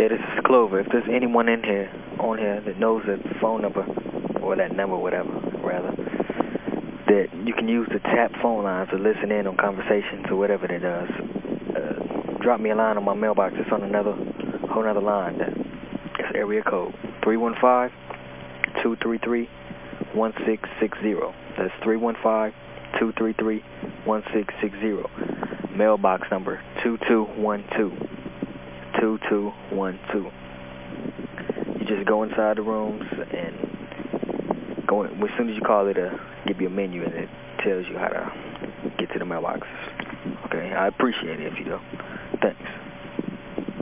Yeah, this is Clover. If there's anyone in here, on here, that knows that phone number, or that number, whatever, rather, that you can use the tap phone line to listen in on conversations or whatever that does, uh, drop me a line on my mailbox. It's on another, whole other line. That, it's area code 315-233-1660. That's 315-233-1660. Mailbox number 2212. 2212. You just go inside the rooms and go in, as soon as you call it, uh, give you a menu and it tells you how to get to the mailboxes. Okay, I appreciate it if you do. Thanks.